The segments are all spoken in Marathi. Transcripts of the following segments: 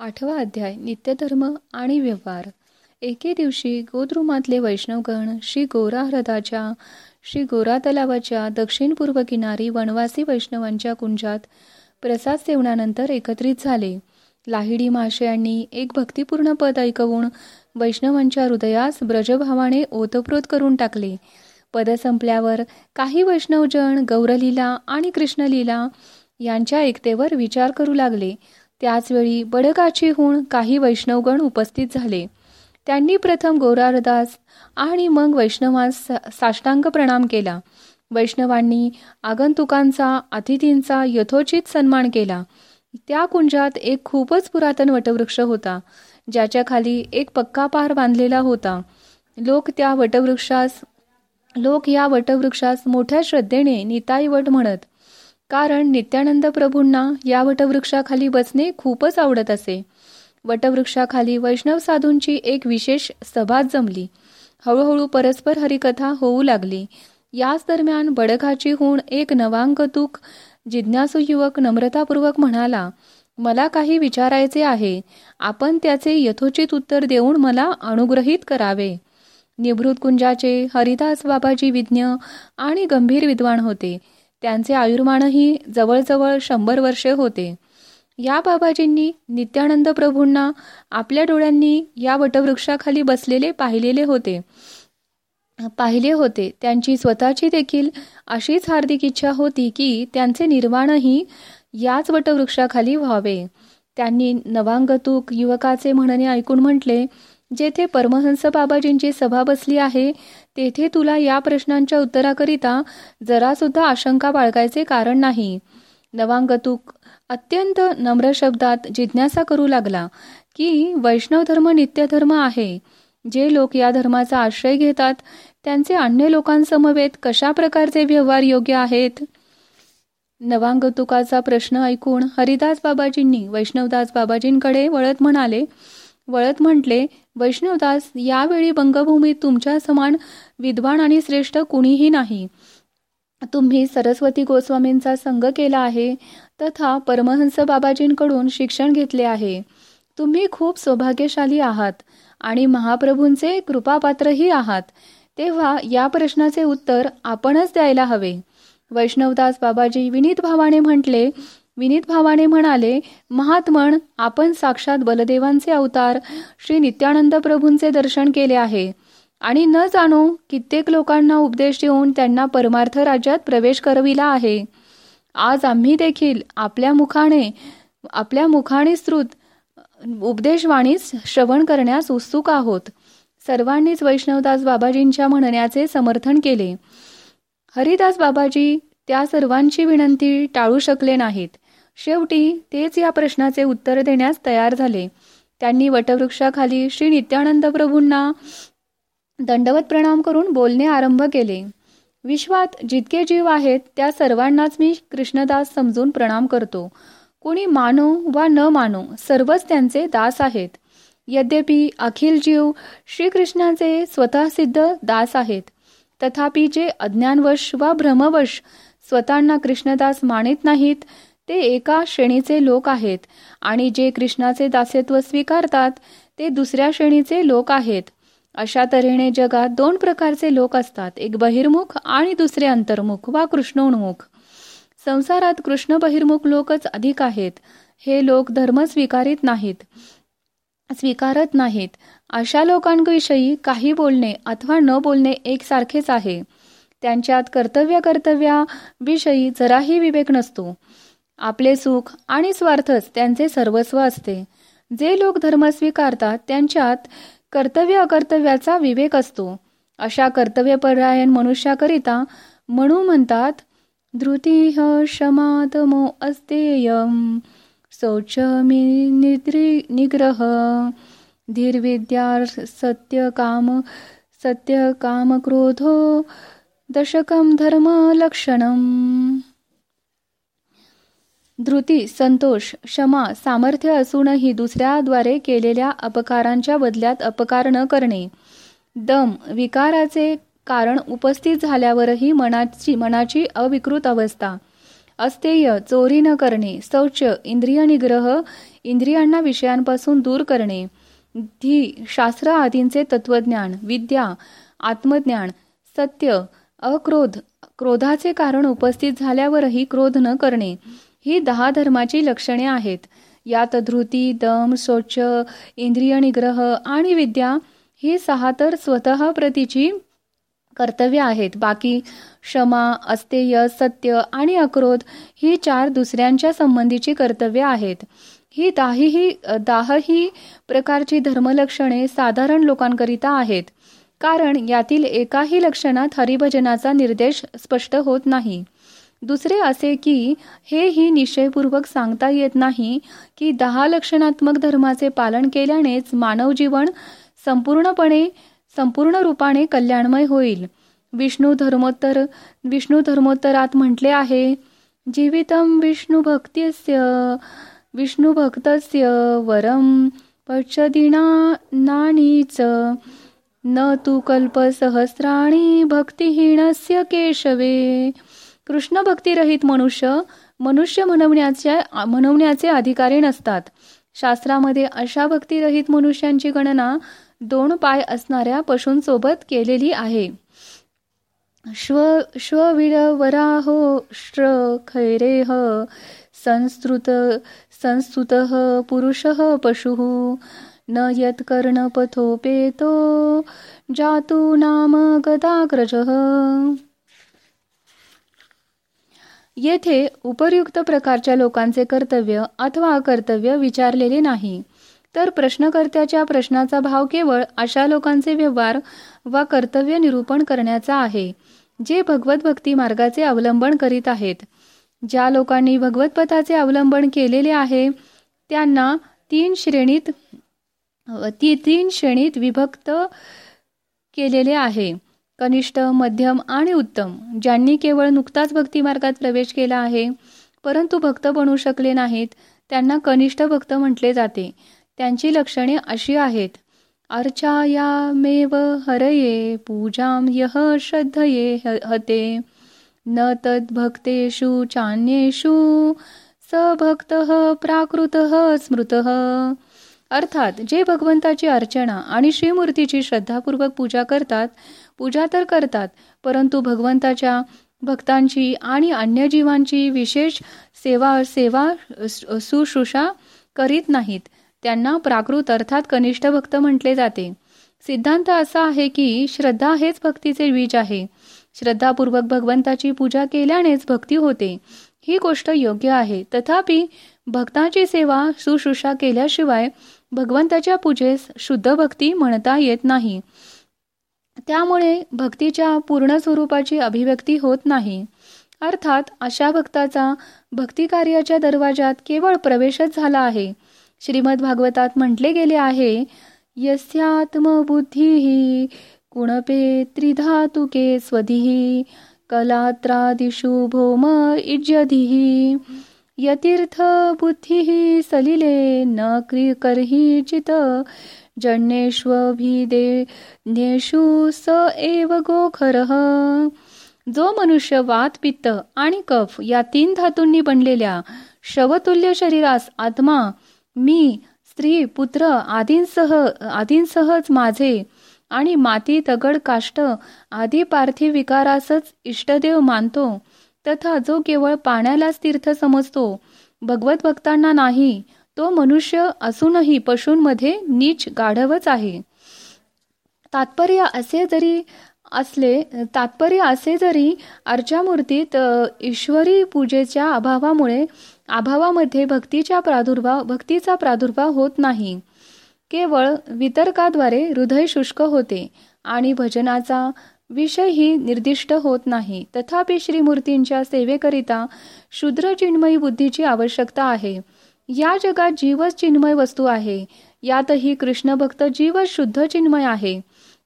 आठवा अध्याय नित्यधर्म आणि व्यवहार. एके दिवशी गोद्रुमातले वैष्णवगण श्री गोरा हृदाच्या श्री गोरा तलावाच्या दक्षिण पूर्व किनारी वनवासी वैष्णवांच्या कुंजात प्रसाद सेवनानंतर एकत्रित झाले. लाहिडी महाशयांनी एक भक्तिपूर्ण पद ऐकवून वैष्णवांच्या हृदयास ब्रजभावाने ओतप्रोत करून टाकले. पद संपल्यावर काही वैष्णवजण गौरलीला आणि कृष्णलीला यांच्या एकतेवर विचार करू लागले. त्याचवेळी बडकाचीहून काही वैष्णवगण उपस्थित झाले. त्यांनी प्रथम गौरारदास आणि मग वैष्णवास साष्टांग प्रणाम केला. वैष्णवांनी आगंतुकांचा अतिथींचा यथोचित सन्मान केला. त्या कुंजात एक खूपच पुरातन वटवृक्ष होता ज्याच्या खाली एक पक्का पार बांधलेला होता. लोक त्या वटवृक्षास लोक या वटवृक्षास मोठ्या श्रद्धेने निताई वट म्हणत कारण नित्यानंद प्रभूंना या वटवृक्षाखाली बसणे खूपच आवडत असे. वटवृक्षाखाली वैष्णव साधूंची एक विशेष सभा जमली. हळूहळू परस्पर हरिकथा होऊ लागली. याच दरम्यान बडघाची होऊन एक नवांकतुक जिज्ञासू युवक नम्रतापूर्वक म्हणाला मला काही विचारायचे आहे. आपण त्याचे यथोचित उत्तर देऊन मला अनुग्रहित करावे. निभृत कुंजाचे हरिदास बाबाजी विज्ञ आणि गंभीर विद्वान होते. त्यांचे आयुर्मानही जवळजवळ शंभर वर्षे होते. या बाबाजींनी नित्यानंद प्रभूंना आपल्या डोळ्यांनी या वटवृक्षाखाली बसलेले पाहिलेले होते. पाहिले होते. त्यांची स्वतःची देखील अशीच हार्दिक इच्छा होती की त्यांचे निर्वाणही याच वटवृक्षाखाली व्हावे. त्यांनी नवांगतुक युवकाचे म्हणणे ऐकून म्हटले जेथे परमहंस बाबाजींची सभा बसली आहे तेथे तुला या प्रश्नांच्या उत्तराकरिता जरा सुद्धा आशंका बाळगायचे कारण नाही. नवांगतुक अत्यंत नम्र शब्दात जिज्ञासा करू लागला की वैष्णव धर्म नित्यधर्म आहे. जे लोक या धर्माचा आश्रय घेतात त्यांचे अन्य लोकांसमवेत कशा प्रकारचे व्यवहार योग्य आहेत? नवांगतुकाचा प्रश्न ऐकून हरिदास बाबाजींनी वैष्णवदास बाबाजींकडे वळत म्हणाले वळत म्हटले वैष्णवदास यावेळी बंगभूमीत तुमच्या समान विद्वान आणि श्रेष्ठ कुणीही नाही. तुम्ही सरस्वती गोस्वामींचा संघ केला आहे तथा परमहंस बाबाजींकडून शिक्षण घेतले आहे. तुम्ही खूप सौभाग्यशाली आहात आणि महाप्रभूंचे कृपापात्रही आहात. तेव्हा या प्रश्नाचे उत्तर आपणच द्यायला हवे. वैष्णवदास बाबाजी विनीत भावाने म्हटले विनीत भावाने म्हणाले महात्मन आपण साक्षात बलदेवांचे अवतार श्री नित्यानंद प्रभूंचे दर्शन केले आहे. आणि न जाणो कित्येक लोकांना उपदेश देऊन त्यांना परमार्थ राज्यात प्रवेश करविला आहे. आज आम्ही देखील आपल्या मुखाने आपल्या मुखाने श्रुत उपदेशवाणीस श्रवण करण्यास उत्सुक आहोत. सर्वांनीच वैष्णवदास बाबाजींच्या म्हणण्याचे समर्थन केले. हरिदास बाबाजी त्या सर्वांची विनंती टाळू शकले नाहीत. शेवटी तेच या प्रश्नाचे उत्तर देण्यास तयार झाले. त्यांनी वटवृक्षाखाली श्री नित्यानंद प्रभूंना दंडवत प्रणाम करून बोलणे आरंभ केले. विश्वात जितके जीव आहेत त्या सर्वांनाच मी कृष्णदास समजून प्रणाम करतो. कुणी मानो वा न मानो सर्वच त्यांचे दास आहेत. यद्यपि अखिल जीव श्रीकृष्णाचे स्वतः सिद्ध दास आहेत तथापि जे अज्ञानवश वा भ्रमवश स्वतःना कृष्णदास मानित नाहीत ते एका श्रेणीचे लोक आहेत आणि जे कृष्णाचे दास्यत्व स्वीकारतात ते दुसऱ्या श्रेणीचे लोक आहेत. अशा तऱ्हेने जगात दोन प्रकारचे लोक असतात एक बहिर्मुख आणि दुसरे अंतर्मुख वा कृष्णोन्मुख. संसारात कृष्ण बहिर्मुख लोकच अधिक आहेत. हे लोक धर्म स्वीकारित नाहीत स्वीकारत नाहीत. अशा लोकांविषयी काही बोलणे अथवा न बोलणे एकसारखेच आहे. त्यांच्यात कर्तव्य कर्तव्याविषयी जराही विवेक नसतो. आपले सुख आणि स्वार्थच त्यांचे सर्वस्व असते. जे लोक धर्म स्वीकारतात त्यांच्यात कर्तव्य अकर्तव्याचा विवेक असतो. अशा कर्तव्यपरायण मनुष्याकरिता म्हणू म्हणतात धृतीह शमातमो अस्तेयम शौच निद्री निग्रह। धीरविद्या सत्य काम सत्य काम क्रोधो दशकम धर्म लक्षणम। धृती संतोष क्षमा सामर्थ्य असूनही दुसऱ्याद्वारे केलेल्या अपकारांच्या बदल्यात अपकार न करणे. दम विकाराचे कारण उपस्थित झाल्यावरही मनाची मनाची अविकृत अवस्था. अस्तेय चोरी न करणे. शौच इंद्रिय निग्रह इंद्रियांना विषयांपासून दूर करणे. धी शास्त्र आदींचे तत्वज्ञान विद्या आत्मज्ञान सत्य अक्रोध. क्रोधाचे कारण उपस्थित झाल्यावरही क्रोध न करणे. ही दहा धर्माची लक्षणे आहेत. यात धृती दम शौच इंद्रिय निग्रह आणि विद्या ही सहा तर स्वतः प्रतीची कर्तव्य आहेत. बाकी क्षमा अस्तेय सत्य आणि अक्रोध ही चार दुसऱ्यांच्या संबंधीची कर्तव्य आहेत. ही दाहीही दाहही प्रकारची धर्मलक्षणे साधारण लोकांकरिता आहेत. कारण यातील एकाही लक्षणात हरिभजनाचा निर्देश स्पष्ट होत नाही. दुसरे असे की हेही निश्चयपूर्वक सांगता येत नाही की दहा लक्षणात्मक धर्माचे पालन केल्यानेच मानव जीवन संपूर्णपणे संपूर्ण रूपाने कल्याणमय होईल. विष्णू धर्मोत्तर विष्णू धर्मोत्तरात म्हटले आहे जीवितम विष्णू भक्तीस्य विष्णू भक्तस्य वरम पक्षदिना नाणीच न तू कल्प सहस्राणी भक्तिहीनस्य केशवे। कृष्ण भक्तिरहित मनुष्य मनुष्य म्हणवण्याच्या म्हणवण्याचे अधिकारी नसतात. शास्त्रामध्ये अशा भक्तिरहित मनुष्यांची गणना दोन पाय असणाऱ्या पशूंसोबत केलेली आहे. श्व श्वविरवराहो श्र खैरेह संस्तृत संस्तुतः पुरुषः पशुः न यत्कर्णपथोपेतो जातु नाम गदाग्रज। येथे उपयुक्त प्रकारच्या लोकांचे कर्तव्य अथवा अकर्तव्य विचारलेले नाही. तर प्रश्नकर्त्याच्या प्रश्नाचा भाव केवळ अशा लोकांचे व्यवहार वा कर्तव्य निरूपण करण्याचा आहे जे भगवत भक्ती मार्गाचे अवलंबन करीत आहेत. ज्या लोकांनी भगवतपथाचे अवलंबन केलेले आहे त्यांना तीन श्रेणीत ती तीन श्रेणीत विभक्त केलेले आहे. कनिष्ठ मध्यम आणि उत्तम ज्यांनी केवळ नुकताच भक्तिमार्गात प्रवेश केला आहे परंतु भक्त बनू शकले नाहीत त्यांना कनिष्ठ भक्त म्हटले जाते. त्यांची लक्षणे अशी आहेत. अर्चायामेव हरये पूजाम यह श्रद्धये हते। न तद्भक्तेषु चान्येषु स भक्त प्राकृत स्मृत। अर्थात जे भगवंताची अर्चना आणि श्रीमूर्तीची श्रद्धापूर्वक पूजा करतात पूजा तर करतात परंतु भगवंताच्या भक्तांची आणि अन्य जीवांची विशेष सेवा सेवा सुश्रुषा करीत नाहीत. त्यांना प्राकृत अर्थात कनिष्ठ भक्त म्हटले जाते. सिद्धांत असा आहे की श्रद्धा हेच भक्तीचे बीज आहे. श्रद्धापूर्वक भगवंताची पूजा केल्यानेच भक्ती होते. ही गोष्ट योग्य आहे. तथापि भक्ताची सेवा सुश्रुषा केल्याशिवाय भगवंताच्या पूजेस शुद्ध भक्ती म्हणता येत नाही. त्यामुळे भक्तीच्या पूर्ण स्वरूपाची अभिव्यक्ती होत नाही. अर्थात अशा भक्ताचा भक्तिकार्याच्या दरवाजात केवळ प्रवेशच झाला आहे. श्रीमद भागवतात म्हटले गेले आहे यस्यात्मबुद्धी कुणपे त्रिधातुके स्वधी कलात्रादिषु भौम इज्यधी यतीर्थ बुद्धी सलिले न करही चित जन्येष्वभिदेशु स एव गोखरः। जो मनुष्य वात पित्त आणि कफ या तीन धातूंनी बनलेल्या शवतुल्य शरीरास आत्मा मी स्त्री पुत्र आदींसह आदींसहच माझे आणि माती तगड काष्ट आदी पार्थिव विकारासच इष्टदेव मानतो तथा जो केवळ पाण्यालाच तीर्थ समजतो भगवत भक्तांना नाही तो मनुष्य असूनही पशूंमध्ये नीच गाढवच आहे. तात्पर्य असे जरी असले तात्पर्य असे जरी अर्चामूर्तीत ईश्वरी पूजेच्या अभावामुळे अभावामध्ये भक्तीच्या प्रादुर्भाव भक्तीचा प्रादुर्भाव होत नाही. केवळ वितर्काद्वारे हृदय शुष्क होते आणि भजनाचा विषयही निर्दिष्ट होत नाही. तथापि श्रीमूर्तींच्या सेवेकरिता शूद्र चिन्मयी बुद्धीची आवश्यकता आहे. या जगात जीवच चिन्मय वस्तू आहे. यातही कृष्ण भक्त जीव शुद्ध चिन्मय आहे.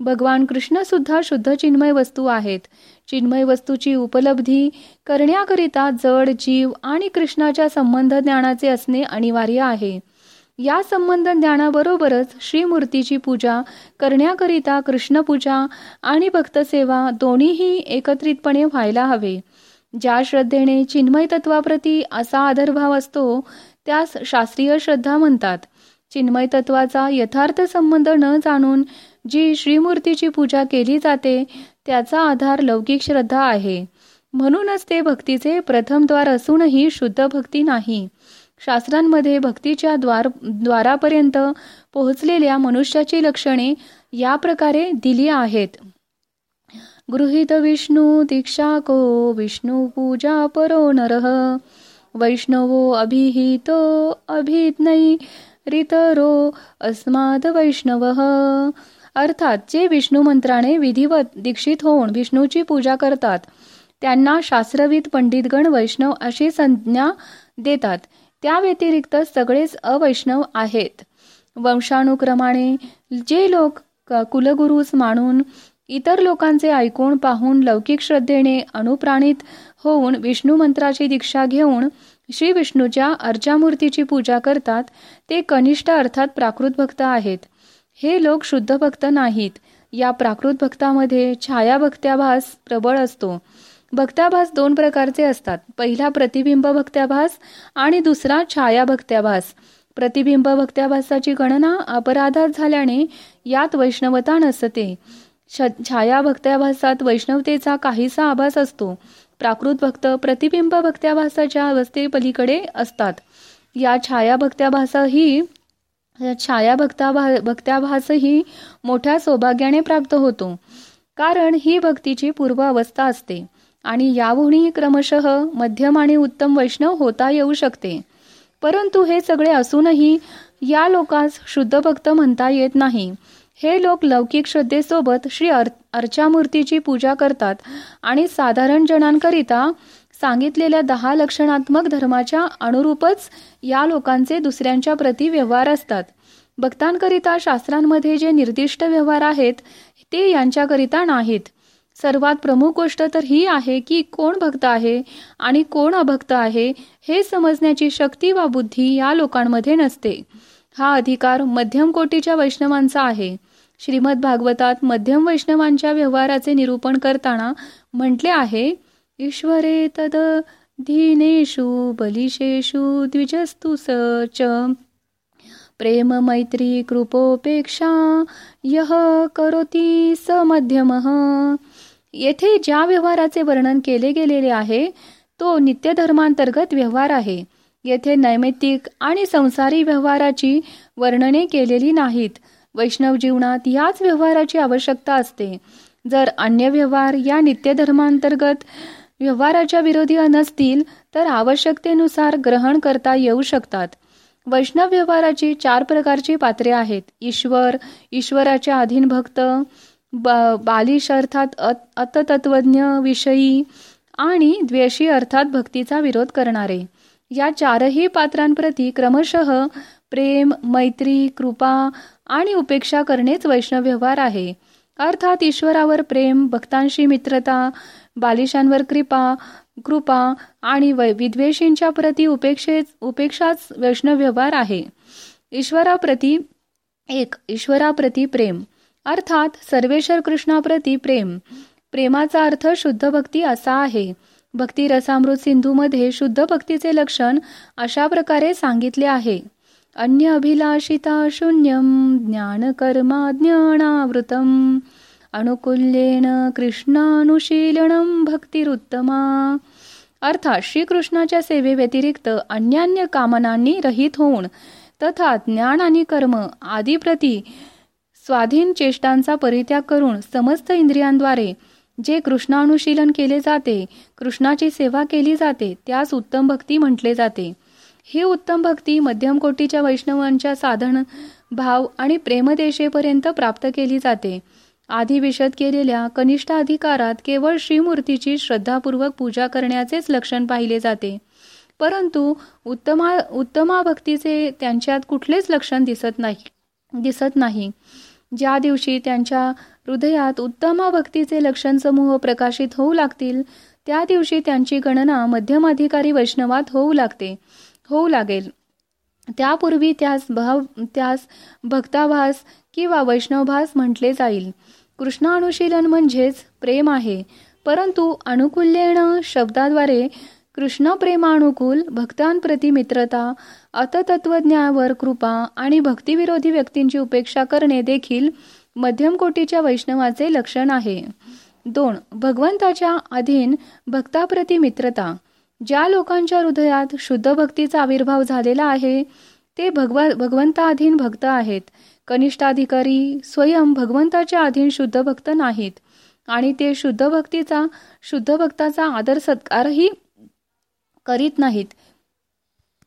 भगवान कृष्ण सुद्धा शुद्ध चिन्मय वस्तू आहेत. चिन्मय वस्तूची उपलब्धी करण्याकरिता जड जीव आणि कृष्णाच्या संबंध ज्ञानाचे असणे अनिवार्य आहे. या संबंध ज्ञानाबरोबरच श्रीमूर्तीची पूजा करण्याकरिता कृष्णपूजा आणि भक्तसेवा दोन्हीही एकत्रितपणे व्हायला हवे. ज्या श्रद्धेने चिन्मय तत्वाप्रती असा आदरभाव असतो त्यास शास्त्रीय श्रद्धा म्हणतात. चिन्मय तत्वाचा यथार्थ संबंध न जाणून जी श्रीमूर्तीची पूजा केली जाते त्याचा आधार लौकिक श्रद्धा आहे. म्हणूनच ते भक्तीचे प्रथम द्वार असूनही शुद्ध भक्ती नाही. शास्त्रांमध्ये भक्तीच्या द्वार द्वारापर्यंत पोहोचलेल्या मनुष्याची लक्षणे या प्रकारे दिली आहेत. गृहित विष्णू दीक्षा को विष्णू पूजा परो नरह वैष्णवो अभिहितो अभिज्ञई रितरो अस्माद वैष्णव। अर्थात जे विष्णू मंत्राने विधिवत दीक्षित होऊन विष्णूची पूजा करतात त्यांना शास्त्रविद पंडितगण वैष्णव अशी संज्ञा देतात. त्या व्यतिरिक्त सगळेच अवैष्णव आहेत. वंशानुक्रमाने जे लोक कुलगुरूस मानून इतर लोकांचे ऐकून पाहून लौकिक श्रद्धेने अनुप्राणित होऊन विष्णू मंत्राची दीक्षा घेऊन श्री विष्णूच्या अर्चामूर्तीची पूजा करतात ते कनिष्ठ अर्थात प्राकृत भक्त आहेत. हे लोक शुद्ध भक्त नाहीत. या प्राकृत भक्तामध्ये छाया भक्त्याभास प्रबळ असतो. भक्त्याभास दोन प्रकारचे असतात. पहिला प्रतिबिंब भक्त्याभास आणि दुसरा छाया भक्त्याभास प्रतिबिंब भक्त्याभासाची गणना अपराधात झाल्याने यात वैष्णवता नसते. छाया भक्त्याभासात वैष्णवतेचा काहीसा आभास असतो. प्राकृत भक्त प्रतिबिंब भक्त्याभासाच्या अवस्थेपलीकडे असतात. या छाया भक्त्याभासही छाया भक्ताभा भक्त्याभासही मोठ्या सौभाग्याने प्राप्त होतो. कारण ही भक्तीची पूर्व अवस्था असते आणि याहूनही क्रमशः मध्यम आणि उत्तम वैष्णव होता येऊ शकते. परंतु हे सगळे असूनही या लोकांस शुद्ध भक्त म्हणता येत नाही. हे लोक लौकिक श्रद्धेसोबत श्री अर अर्चामूर्तीची पूजा करतात आणि साधारण जणांकरिता सांगितलेल्या दहा लक्षणात्मक धर्माच्या अनुरूपच या लोकांचे दुसऱ्यांच्या प्रती व्यवहार असतात. भक्तांकरिता शास्त्रांमध्ये जे निर्दिष्ट व्यवहार आहेत ते यांच्याकरिता नाहीत. सर्वात प्रमुख गोष्ट तर ही आहे की कोण भक्त आहे आणि कोण अभक्त आहे हे समजण्याची शक्ती वा बुद्धी या लोकांमध्ये नसते. हा अधिकार मध्यम कोटीच्या वैष्णवांचा आहे. श्रीमद भागवतात मध्यम वैष्णवांच्या व्यवहाराचे निरूपण करताना म्हटले आहे ईश्वरे तद धीनेषु बलिशेषु द्विजस्तु च। प्रेम मैत्री कृपोपेक्षा यह करोती स मध्यम। येथे ज्या व्यवहाराचे वर्णन केले गेलेले आहे तो नित्यधर्मांतर्गत व्यवहार आहे. येथे नैमित्तिक आणि संसारी व्यवहाराची वर्णने केलेली नाहीत. वैष्णव जीवनात याच व्यवहाराची आवश्यकता असते. जर अन्य व्यवहार या नित्यधर्मांतर्गत व्यवहाराच्या विरोधी नसतील तर आवश्यकतेनुसार ग्रहण करता येऊ शकतात. वैष्णव व्यवहाराची चार प्रकारची पात्रे आहेत. ईश्वर ईश्वराच्या अधीन भक्त बालिश अर्थात अततत्वज्ञ विषयी आणि द्वेषी अर्थात भक्तीचा विरोध करणारे. या चारही पात्रांप्रती क्रमशः प्रेम मैत्री कृपा आणि उपेक्षा करणेच वैष्णव व्यवहार आहे. अर्थात ईश्वरावर प्रेम भक्तांशी मित्रता बालिशांवर कृपा कृपा आणि विद्वेषींच्या प्रती उपेक्षे उपेक्षाच वैष्णव व्यवहार आहे. ईश्वराप्रती एक ईश्वराप्रती प्रेम. अर्थात सर्वेश्वर कृष्णाप्रती प्रेम. प्रेमाचा अर्थ शुद्ध भक्ती असा आहे. भक्ती रसामृत सिंधूमध्ये शुद्ध भक्तीचे लक्षण अशा प्रकारे सांगितले आहे. अन्य अभिलाषिता शून्यम ज्ञान कर्मा ज्ञानावृतम अनुकूल्येन कृष्णानुशीलनम भक्तिरुत्तमा। अर्थात श्रीकृष्णाच्या सेवे व्यतिरिक्त अन्यान्य कामनांनी रहित होऊन तथा ज्ञान आणि कर्म आदी प्रती स्वाधीन चेष्टांचा परित्याग करून समस्त इंद्रियांद्वारे जे कृष्णानुशीलन केले जाते कृष्णाची सेवा केली जाते त्यास उत्तम भक्ती म्हटले जाते. ही उत्तम भक्ती मध्यम कोटीच्या वैष्णवांच्या साधन भाव आणि प्रेमदेशेपर्यंत प्राप्त केली जाते. आधी विशद केलेल्या कनिष्ठ अधिकारात केवळ श्रीमूर्तीची श्रद्धापूर्वक पूजा करण्याचेच लक्षण पाहिले जाते. परंतु उत्तमा उत्तमा भक्तीचे त्यांच्यात कुठलेच लक्षण दिसत नाही दिसत नाही. ज्या दिवशी त्यांच्या हृदयात उत्तमा भक्तीचे लक्षण समूह प्रकाशित होऊ लागतील त्या दिवशी त्यांची गणना मध्यमाधिकारी वैष्णवात होऊ लागते. होऊ लागेल. त्यापूर्वी त्यास भाव त्यास भक्ताभास किंवा वैष्णवभास म्हटले जाईल. कृष्ण अनुशीलन म्हणजेच प्रेम आहे. परंतु अनुकूल्येण शब्दाद्वारे कृष्ण प्रेमानुकूल भक्तांप्रती मित्रता अततत्वज्ञावर कृपा आणि भक्तिविरोधी व्यक्तींची उपेक्षा करणे देखील मध्यम कोटीच्या वैष्णवाचे लक्षण आहे. दोन भगवंताच्या अधीन भक्ताप्रती मित्रता. ज्या लोकांच्या हृदयात शुद्ध भक्तीचा आविर्भाव झालेला आहे ते भगवा भगवंताधीन भक्त आहेत. कनिष्ठाधिकारी स्वयं भगवंताच्या अधीन शुद्ध भक्त नाहीत. आणि ते शुद्ध भक्तीचा शुद्ध भक्ताचा आदर सत्कारही करीत नाहीत.